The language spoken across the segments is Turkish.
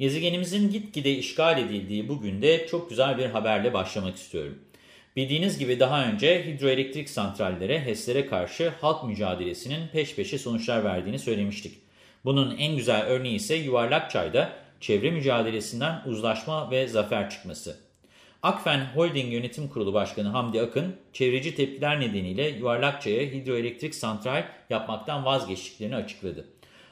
Gezegenimizin gitgide işgal edildiği bugün de çok güzel bir haberle başlamak istiyorum. Bildiğiniz gibi daha önce hidroelektrik santrallere, HES'lere karşı halk mücadelesinin peş peşe sonuçlar verdiğini söylemiştik. Bunun en güzel örneği ise Yuvarlakçay'da çevre mücadelesinden uzlaşma ve zafer çıkması. Akfen Holding Yönetim Kurulu Başkanı Hamdi Akın, çevreci tepkiler nedeniyle Yuvarlakçay'a hidroelektrik santral yapmaktan vazgeçtiklerini açıkladı.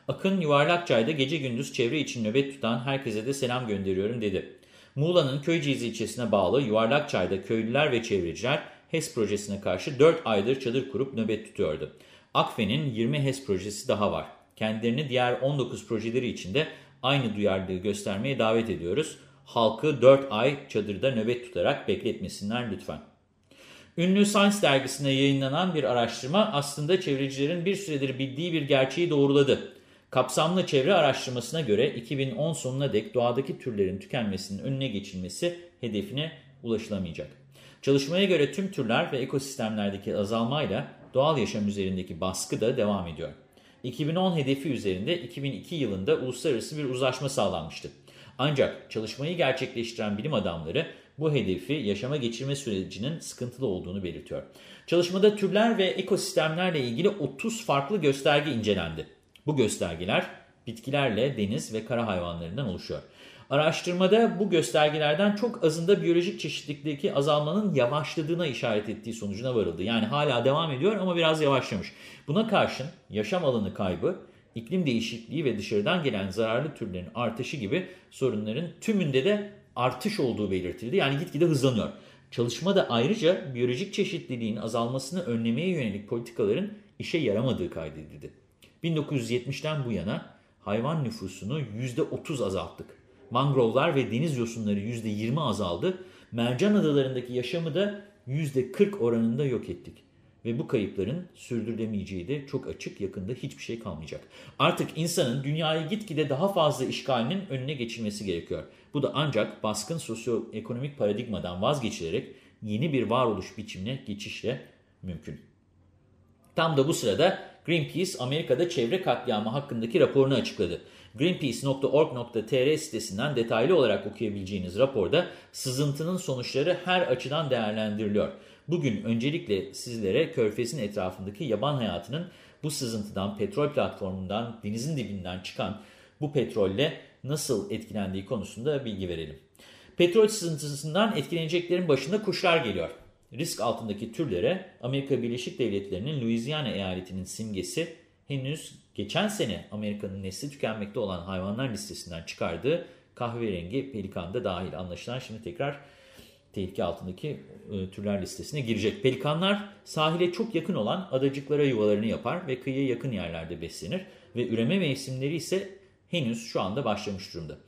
Akın Yuvarlakçay'da gece gündüz çevre için nöbet tutan herkese de selam gönderiyorum dedi. Muğla'nın Köyceğiz ilçesine bağlı Yuvarlakçay'da köylüler ve çevreciler HES projesine karşı 4 aydır çadır kurup nöbet tutuyordu. Akfen'in 20 HES projesi daha var. Kendilerini diğer 19 projeleri içinde aynı duyarlılığı göstermeye davet ediyoruz. Halkı 4 ay çadırda nöbet tutarak bekletmesinler lütfen. Ünlü Science dergisine yayınlanan bir araştırma aslında çevrecilerin bir süredir bildiği bir gerçeği doğruladı. Kapsamlı çevre araştırmasına göre 2010 sonuna dek doğadaki türlerin tükenmesinin önüne geçilmesi hedefine ulaşılamayacak. Çalışmaya göre tüm türler ve ekosistemlerdeki azalmayla doğal yaşam üzerindeki baskı da devam ediyor. 2010 hedefi üzerinde 2002 yılında uluslararası bir uzlaşma sağlanmıştı. Ancak çalışmayı gerçekleştiren bilim adamları bu hedefi yaşama geçirme sürecinin sıkıntılı olduğunu belirtiyor. Çalışmada türler ve ekosistemlerle ilgili 30 farklı gösterge incelendi. Bu göstergeler bitkilerle deniz ve kara hayvanlarından oluşuyor. Araştırmada bu göstergelerden çok azında biyolojik çeşitlilikteki azalmanın yavaşladığına işaret ettiği sonucuna varıldı. Yani hala devam ediyor ama biraz yavaşlamış. Buna karşın yaşam alanı kaybı, iklim değişikliği ve dışarıdan gelen zararlı türlerin artışı gibi sorunların tümünde de artış olduğu belirtildi. Yani gitgide hızlanıyor. Çalışmada ayrıca biyolojik çeşitliliğin azalmasını önlemeye yönelik politikaların işe yaramadığı kaydedildi. 1970'ten bu yana hayvan nüfusunu %30 azalttık. Mangrovlar ve deniz yosunları %20 azaldı. Mercan adalarındaki yaşamı da %40 oranında yok ettik. Ve bu kayıpların sürdürülemeyeceği de çok açık yakında hiçbir şey kalmayacak. Artık insanın dünyayı gitgide daha fazla işgalinin önüne geçilmesi gerekiyor. Bu da ancak baskın sosyoekonomik paradigmadan vazgeçilerek yeni bir varoluş biçimine geçişle mümkün. Tam da bu sırada Greenpeace Amerika'da çevre katliamı hakkındaki raporunu açıkladı. Greenpeace.org.tr sitesinden detaylı olarak okuyabileceğiniz raporda sızıntının sonuçları her açıdan değerlendiriliyor. Bugün öncelikle sizlere Körfez'in etrafındaki yaban hayatının bu sızıntıdan, petrol platformundan, denizin dibinden çıkan bu petrolle nasıl etkilendiği konusunda bilgi verelim. Petrol sızıntısından etkileneceklerin başında kuşlar geliyor. Risk altındaki türlere Amerika Birleşik Devletleri'nin Louisiana eyaletinin simgesi henüz geçen sene Amerika'nın nesli tükenmekte olan hayvanlar listesinden çıkardığı kahverengi pelikan da dahil anlaşılan şimdi tekrar tehlike altındaki e, türler listesine girecek. Pelikanlar sahile çok yakın olan adacıklara yuvalarını yapar ve kıyıya yakın yerlerde beslenir ve üreme mevsimleri ise henüz şu anda başlamış durumda.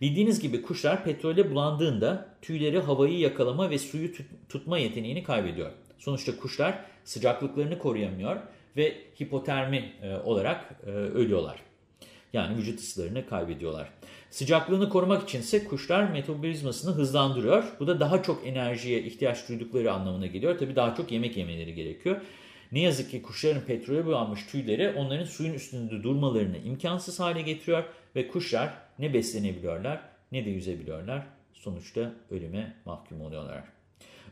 Bildiğiniz gibi kuşlar petrole bulandığında tüyleri havayı yakalama ve suyu tut tutma yeteneğini kaybediyor. Sonuçta kuşlar sıcaklıklarını koruyamıyor ve hipotermi e, olarak e, ölüyorlar. Yani vücut ısılarını kaybediyorlar. Sıcaklığını korumak içinse kuşlar metabolizmasını hızlandırıyor. Bu da daha çok enerjiye ihtiyaç duydukları anlamına geliyor. Tabii daha çok yemek yemeleri gerekiyor. Ne yazık ki kuşların petrole bulanmış tüyleri onların suyun üstünde durmalarını imkansız hale getiriyor ve kuşlar ne beslenebiliyorlar ne de yüzebiliyorlar. Sonuçta ölüme mahkum oluyorlar.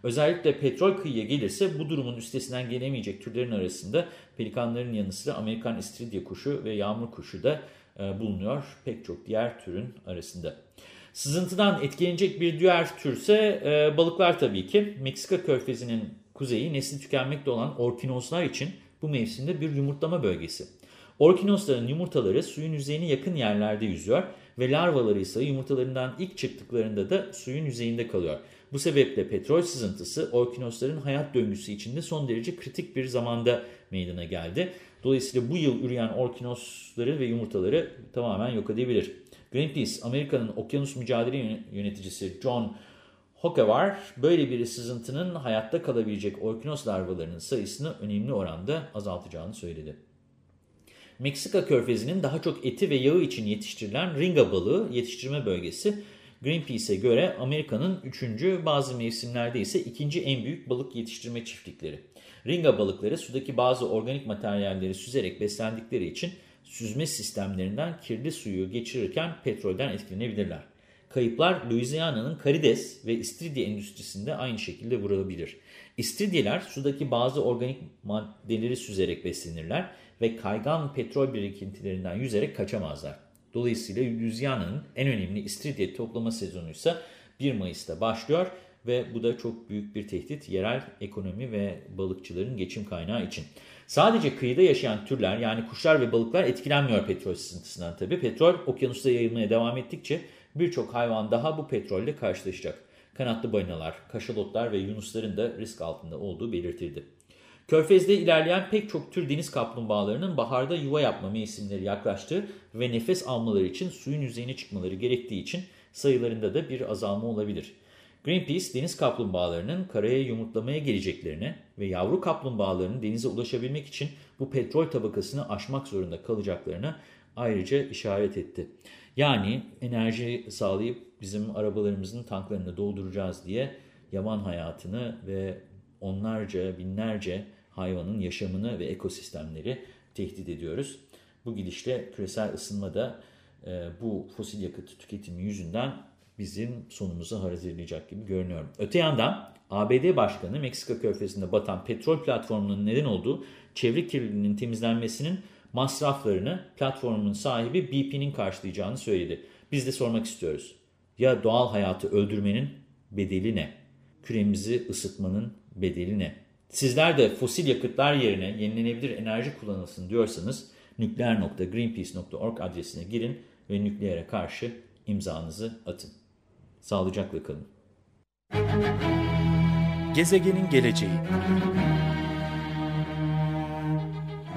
Özellikle petrol kıyıya gelirse bu durumun üstesinden gelemeyecek türlerin arasında pelikanların yanı sıra Amerikan istiridye kuşu ve yağmur kuşu da e, bulunuyor pek çok diğer türün arasında. Sızıntıdan etkilenecek bir diğer türse e, balıklar tabii ki. Meksika körfezinin kuzeyi nesli tükenmekte olan orkinoslar için bu mevsimde bir yumurtlama bölgesi. Orkinosların yumurtaları suyun yüzeyine yakın yerlerde yüzüyor ve larvaları ise yumurtalarından ilk çıktıklarında da suyun yüzeyinde kalıyor. Bu sebeple petrol sızıntısı orkinosların hayat döngüsü içinde son derece kritik bir zamanda meydana geldi. Dolayısıyla bu yıl üreyen orkinosları ve yumurtaları tamamen yok edebilir. Greenpeace, Amerika'nın okyanus mücadele yöneticisi John Hokevar, böyle bir sızıntının hayatta kalabilecek orkinos larvalarının sayısını önemli oranda azaltacağını söyledi. Meksika körfezinin daha çok eti ve yağı için yetiştirilen ringa balığı yetiştirme bölgesi Greenpeace'e göre Amerika'nın üçüncü, bazı mevsimlerde ise ikinci en büyük balık yetiştirme çiftlikleri. Ringa balıkları sudaki bazı organik materyalleri süzerek beslendikleri için süzme sistemlerinden kirli suyu geçirirken petrolden etkilenebilirler. Kayıplar Louisiana'nın karides ve istiridye endüstrisinde aynı şekilde vurulabilir. İstiridyeler sudaki bazı organik maddeleri süzerek beslenirler ve kaygan petrol birikintilerinden yüzerek kaçamazlar. Dolayısıyla Louisiana'nın en önemli istiridye toplama sezonu ise 1 Mayıs'ta başlıyor ve bu da çok büyük bir tehdit yerel ekonomi ve balıkçıların geçim kaynağı için. Sadece kıyıda yaşayan türler yani kuşlar ve balıklar etkilenmiyor petrol sızıntısından tabii. Petrol okyanusta yayılmaya devam ettikçe birçok hayvan daha bu petrolle karşılaşacak. Kanatlı balinalar, kaşalotlar ve yunusların da risk altında olduğu belirtildi. Körfez'de ilerleyen pek çok tür deniz kaplumbağalarının baharda yuva yapma mevsimleri yaklaştı ve nefes almaları için suyun yüzeyine çıkmaları gerektiği için sayılarında da bir azalma olabilir. Greenpeace deniz kaplumbağalarının karaya yumurtlamaya geleceklerini ve yavru kaplumbağalarının denize ulaşabilmek için bu petrol tabakasını aşmak zorunda kalacaklarına ayrıca işaret etti. Yani enerji sağlayıp bizim arabalarımızın tanklarını dolduracağız diye yaban hayatını ve onlarca binlerce hayvanın yaşamını ve ekosistemleri tehdit ediyoruz. Bu gidişle küresel ısınma da e, bu fosil yakıt tüketimi yüzünden bizim sonumuzu hazırlayacak gibi görünüyor. Öte yandan ABD Başkanı Meksika körfezinde batan petrol platformunun neden olduğu çevre kirliliğinin temizlenmesinin masraflarını platformun sahibi BP'nin karşılayacağını söyledi. Biz de sormak istiyoruz. Ya doğal hayatı öldürmenin bedeli ne? Küremizi ısıtmanın bedeli ne? Sizler de fosil yakıtlar yerine yenilenebilir enerji kullanılsın diyorsanız nükleer.greenpeace.org adresine girin ve nükleere karşı imzanızı atın. Sağlıcakla kalın. Gezegenin geleceği